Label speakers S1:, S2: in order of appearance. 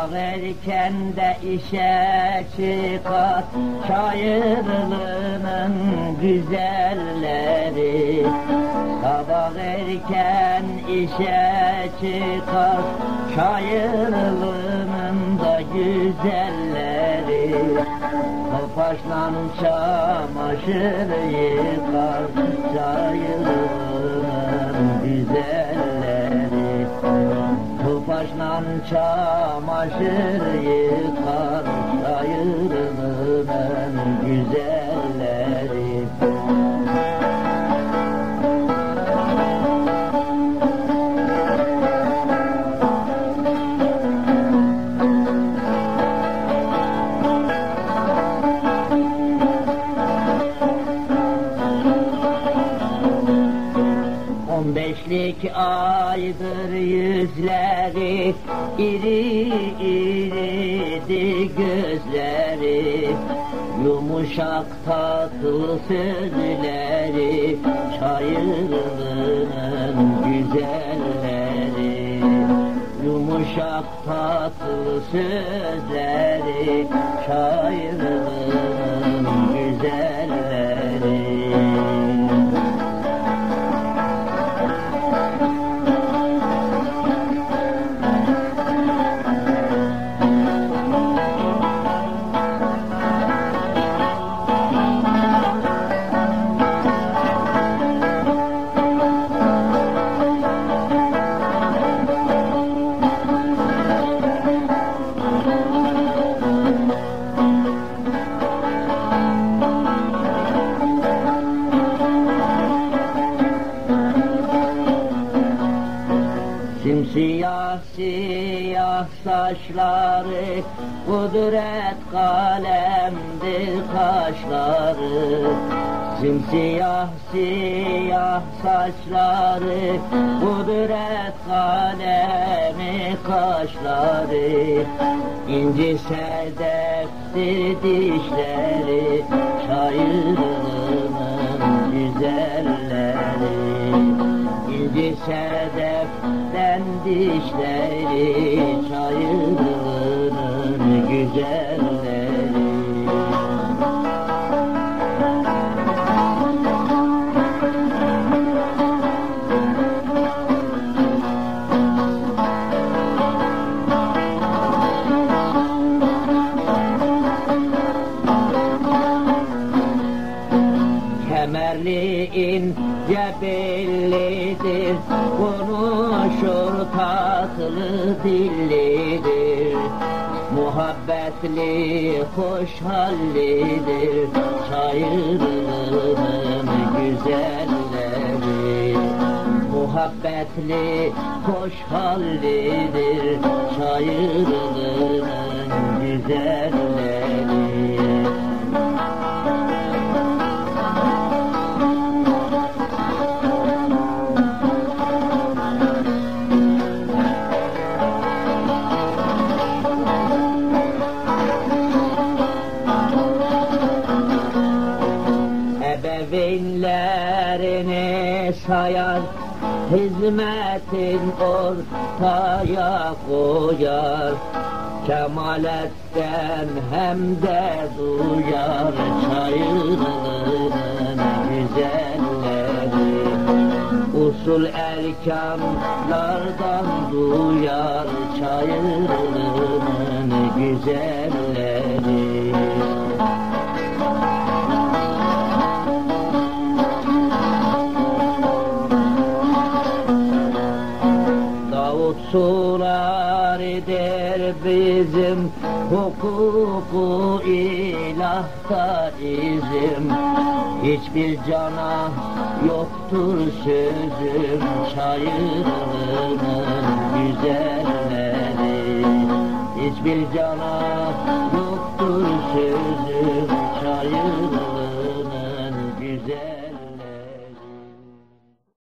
S1: Erken de işe çıkar. Şairlığının güzelleri. Sabah erken işe çıkar. Şairlığının da güzelleri. Topaşla çamaşır yıkar. Şairlığının güzelleri Topaşla çamaşır yıkar Şairlığının güzelleri On beşlik aydır yüzleri iri iridi gözleri. Yumuşak tatlı sözleri Şairlığının güzelleri. Yumuşak tatlı sözleri Şairlığının Simsiyah siyah saçları Kudret kalemdir kaşları. Simsiyah siyah saçları Kudret kalemi kaşları. İnci sedefti dişleri Şairlığının güzelleri İnci sedeften dişleri Çayırının Kemerli ince bellidir Konuşur tatlı dillidir. Muhabbetli hoş hallidir Şairlığının güzelleri. Muhabbetli hoş hallidir Şairlığının güzelleri Sayar Hizmetin ortaya koyar. Kemaletten hem de duyar Şairlığının güzelleri. Usul erkanlardan duyar Şairlığının Davut suraridir bizim hukuku ilahta izim. Hiçbir cana yoktur sözüm şairlığının güzelleri. Hiçbir cana yoktur sözüm güzelleri